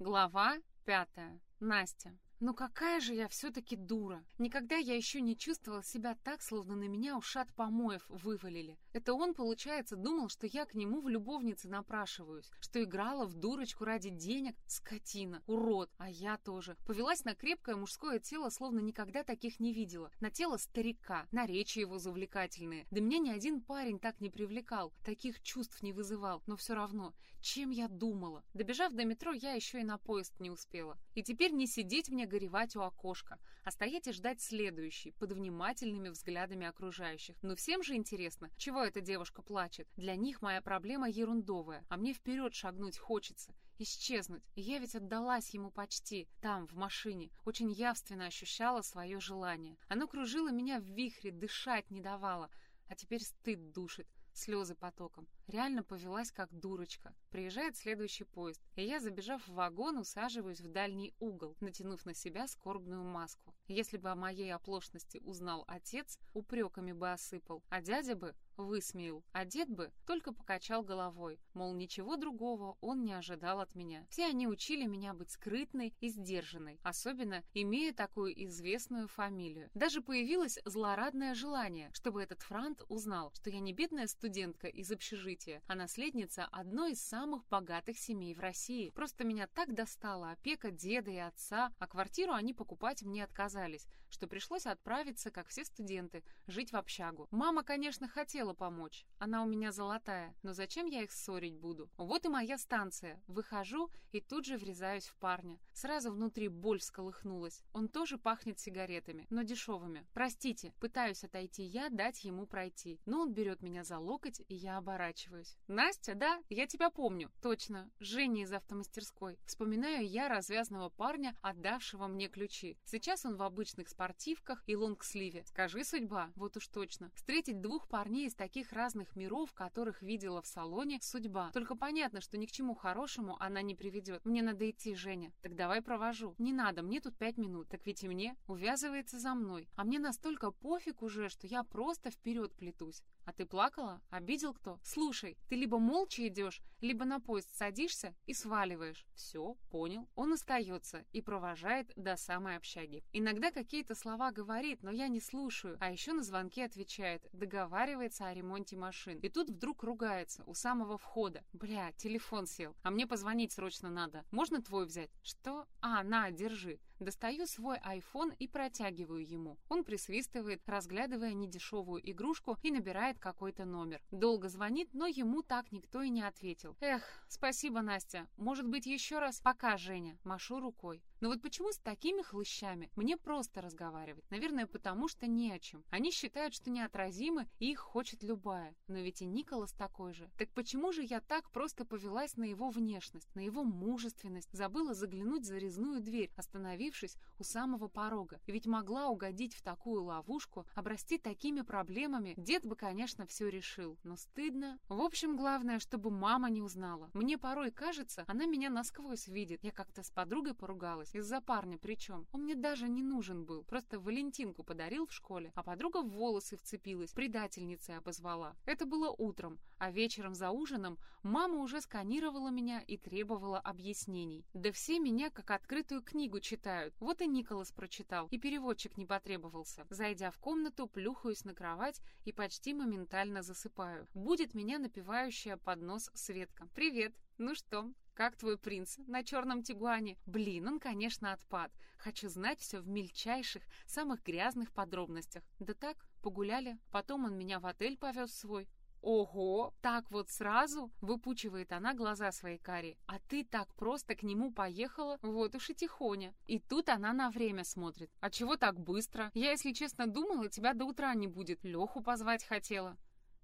Глава пятая. Настя. Ну какая же я все-таки дура. Никогда я еще не чувствовала себя так, словно на меня ушат помоев вывалили. Это он, получается, думал, что я к нему в любовнице напрашиваюсь, что играла в дурочку ради денег, скотина, урод, а я тоже. Повелась на крепкое мужское тело, словно никогда таких не видела. На тело старика, на речи его завлекательные. Да меня ни один парень так не привлекал, таких чувств не вызывал, но все равно, чем я думала? Добежав до метро, я еще и на поезд не успела. И теперь не сидеть мне горевать у окошка, а стоять и ждать следующий, под внимательными взглядами окружающих. Но всем же интересно, чего эта девушка плачет. Для них моя проблема ерундовая, а мне вперед шагнуть хочется, исчезнуть. И я ведь отдалась ему почти, там, в машине, очень явственно ощущала свое желание. Оно кружило меня в вихре, дышать не давало, а теперь стыд душит слезы потоком. Реально повелась как дурочка. Приезжает следующий поезд, и я, забежав в вагон, усаживаюсь в дальний угол, натянув на себя скорбную маску. Если бы о моей оплошности узнал отец, упреками бы осыпал, а дядя бы высмеял, а дед бы только покачал головой, мол, ничего другого он не ожидал от меня. Все они учили меня быть скрытной и сдержанной, особенно имея такую известную фамилию. Даже появилось злорадное желание, чтобы этот франт узнал, что я не бедная студентка из общежития, а наследница одной из самых богатых семей в России. Просто меня так достала опека деда и отца, а квартиру они покупать мне отказались, что пришлось отправиться, как все студенты, жить в общагу. Мама, конечно, хотела помочь. Она у меня золотая, но зачем я их ссорить буду? Вот и моя станция. Выхожу и тут же врезаюсь в парня. Сразу внутри боль сколыхнулась. Он тоже пахнет сигаретами, но дешевыми. Простите, пытаюсь отойти я, дать ему пройти. Но он берет меня за локоть, и я оборачиваюсь. Настя, да? Я тебя помню. Точно. Женя из автомастерской. Вспоминаю я развязного парня, отдавшего мне ключи. Сейчас он в обычных спортивках и лонгсливе. Скажи, судьба, вот уж точно. Встретить двух парней из таких разных миров, которых видела в салоне, судьба. Только понятно, что ни к чему хорошему она не приведет. Мне надо идти, Женя. Так давай провожу. Не надо, мне тут пять минут. Так ведь и мне. Увязывается за мной. А мне настолько пофиг уже, что я просто вперед плетусь. А ты плакала? Обидел кто? Слушай, ты либо молча идешь, либо на поезд садишься и сваливаешь. Все, понял. Он остается и провожает до самой общаги. Иногда какие-то слова говорит, но я не слушаю. А еще на звонки отвечает, договаривается о ремонте машин. И тут вдруг ругается у самого входа. Бля, телефон сел. А мне позвонить срочно надо. Можно твой взять? Что? А, на, держи. Достаю свой iPhone и протягиваю ему. Он присвистывает, разглядывая недешевую игрушку и набирает какой-то номер. Долго звонит, но ему так никто и не ответил. Эх, спасибо, Настя. Может быть, еще раз? Пока, Женя. Машу рукой. Но вот почему с такими хлыщами мне просто разговаривать? Наверное, потому что не о чем. Они считают, что неотразимы, и их хочет любая. Но ведь и Николас такой же. Так почему же я так просто повелась на его внешность, на его мужественность, забыла заглянуть за резную дверь, остановившись у самого порога? Ведь могла угодить в такую ловушку, обрасти такими проблемами. Дед бы, конечно, все решил, но стыдно. В общем, главное, чтобы мама не узнала. Мне порой кажется, она меня насквозь видит. Я как-то с подругой поругалась, случилось? Из-за парня причем. Он мне даже не нужен был. Просто Валентинку подарил в школе, а подруга в волосы вцепилась, предательницей обозвала. Это было утром, а вечером за ужином мама уже сканировала меня и требовала объяснений. Да все меня как открытую книгу читают. Вот и Николас прочитал, и переводчик не потребовался. Зайдя в комнату, плюхаюсь на кровать и почти моментально засыпаю. Будет меня напивающая под нос Светка. «Привет! Ну что, как твой принц на черном тигуане? Блин, он, конечно, отпад. Хочу знать все в мельчайших, самых грязных подробностях. Да так, погуляли. Потом он меня в отель повез свой. «Ого! Так вот сразу?» — выпучивает она глаза своей кари. «А ты так просто к нему поехала? Вот уж и тихоня». И тут она на время смотрит. «А чего так быстро? Я, если честно, думала, тебя до утра не будет. Леху позвать хотела».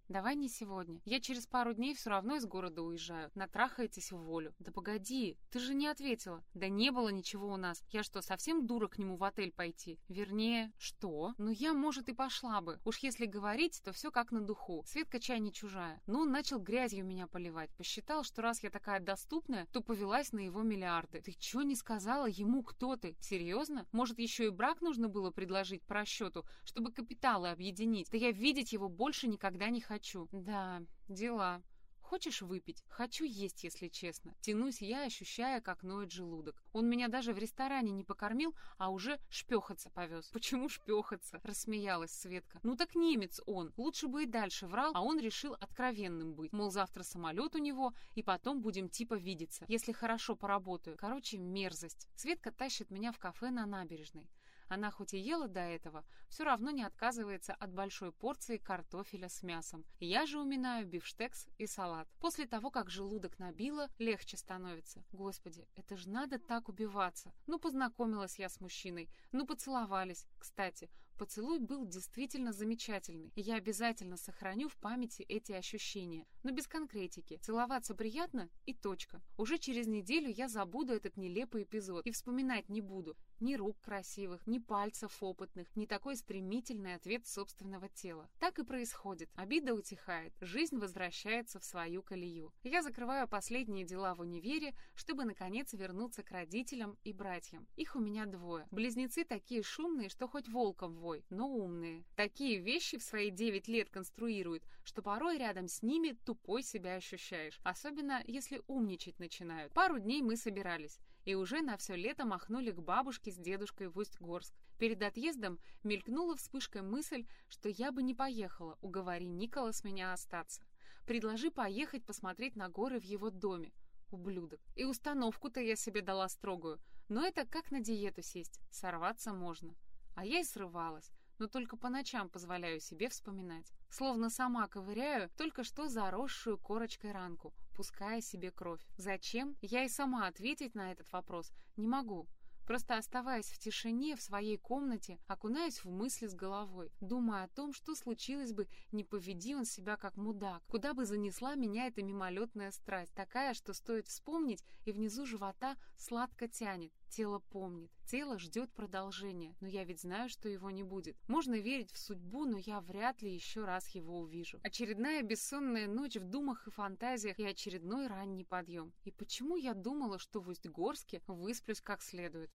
«Давай не сегодня. Я через пару дней все равно из города уезжаю. Натрахаетесь в волю». «Да погоди, ты же не ответила». «Да не было ничего у нас. Я что, совсем дура к нему в отель пойти?» «Вернее, что?» «Ну я, может, и пошла бы. Уж если говорить, то все как на духу. Светка чай не чужая. Но он начал грязью меня поливать. Посчитал, что раз я такая доступная, то повелась на его миллиарды. Ты чё не сказала ему, кто ты? Серьезно? Может, еще и брак нужно было предложить по расчету, чтобы капиталы объединить? Да я видеть его больше никогда не хочу хочу. Да, дела. Хочешь выпить? Хочу есть, если честно. Тянусь я, ощущая, как ноет желудок. Он меня даже в ресторане не покормил, а уже шпехаться повез. Почему шпехаться? Рассмеялась Светка. Ну так немец он. Лучше бы и дальше врал, а он решил откровенным быть. Мол, завтра самолет у него, и потом будем типа видеться, если хорошо поработаю. Короче, мерзость. Светка тащит меня в кафе на набережной. Она хоть и ела до этого, все равно не отказывается от большой порции картофеля с мясом. Я же уминаю бифштекс и салат. После того, как желудок набило, легче становится. Господи, это же надо так убиваться. Ну, познакомилась я с мужчиной, ну, поцеловались. Кстати, Поцелуй был действительно замечательный, и я обязательно сохраню в памяти эти ощущения, но без конкретики. Целоваться приятно и точка. Уже через неделю я забуду этот нелепый эпизод и вспоминать не буду. Ни рук красивых, ни пальцев опытных, ни такой стремительный ответ собственного тела. Так и происходит. Обида утихает, жизнь возвращается в свою колею. Я закрываю последние дела в универе, чтобы наконец вернуться к родителям и братьям. Их у меня двое. Близнецы такие шумные, что хоть волком в головой, но умные. Такие вещи в свои 9 лет конструируют, что порой рядом с ними тупой себя ощущаешь. Особенно, если умничать начинают. Пару дней мы собирались. И уже на все лето махнули к бабушке с дедушкой в Усть-Горск. Перед отъездом мелькнула вспышкой мысль, что я бы не поехала, уговори Николас меня остаться. Предложи поехать посмотреть на горы в его доме. Ублюдок. И установку-то я себе дала строгую. Но это как на диету сесть. Сорваться можно. А я и срывалась, но только по ночам позволяю себе вспоминать. Словно сама ковыряю только что заросшую корочкой ранку, пуская себе кровь. Зачем? Я и сама ответить на этот вопрос не могу. Просто оставаясь в тишине в своей комнате, окунаясь в мысли с головой, думая о том, что случилось бы, не поведи он себя как мудак, куда бы занесла меня эта мимолетная страсть, такая, что стоит вспомнить, и внизу живота сладко тянет, тело помнит, тело ждет продолжения, но я ведь знаю, что его не будет. Можно верить в судьбу, но я вряд ли еще раз его увижу. Очередная бессонная ночь в думах и фантазиях и очередной ранний подъем. И почему я думала, что в Усть-Горске высплюсь как следует?